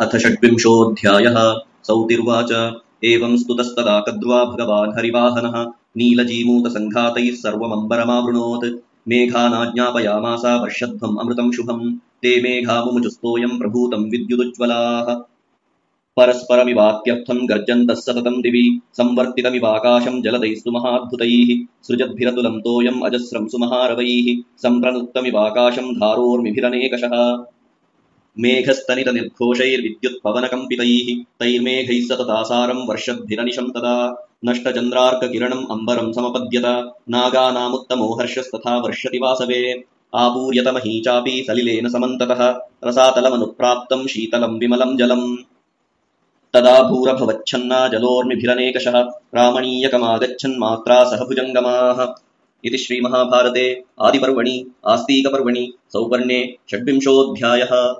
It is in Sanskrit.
अथ षड्विंशोऽध्यायः। सौतिर्वाच। एवं स्तुतस्तदा कद्वा भगवान् हरिवाहनः। नीलजीमूतसङ्घातैः सर्वमम्बरमावृणोत्। मेघानाज्ञापयामास वर्षध्वम् अमृतम् शुभम्। ते मेघामुमुचुस्तोऽयम् प्रभूतम् विद्युदुज्ज्वलाः। परस्परमिवात्यर्थम् गर्जन्तः सततम् दिवि। संवर्तितमिवाकाशम् जलदैस्तु महाद्भुतैः सृजद्भिरतुलम् तोयम् अजस्रम् सुमहारवैः। सम्प्रनुक्तमिवाकाशम् धारोर्मिभिरनेकषः मेघस्तनितनिर्घोषैर्विद्युत्पवनकम्पितैः तैर्मेघैः सततासारम् वर्षद्भिरनिशम् तदा नष्टचन्द्रार्ककिरणम् अम्बरम् समपद्यत नागानामुत्तमो हर्षस्तथा वर्षति वासवे आपूर्यतमही चापि सलिलेन समन्ततः रसातलमनुप्राप्तम् शीतलम् विमलम् जलम्। तदा भूरभवच्छन्ना जलोर्मिभिरनेकषः रामणीयकमागच्छन्मात्रा सह भुजङ्गमाः। इति श्रीमहाभारते आदिपर्वणि आस्तीकपर्वणि सौपर्णे षड्विंशोऽध्यायः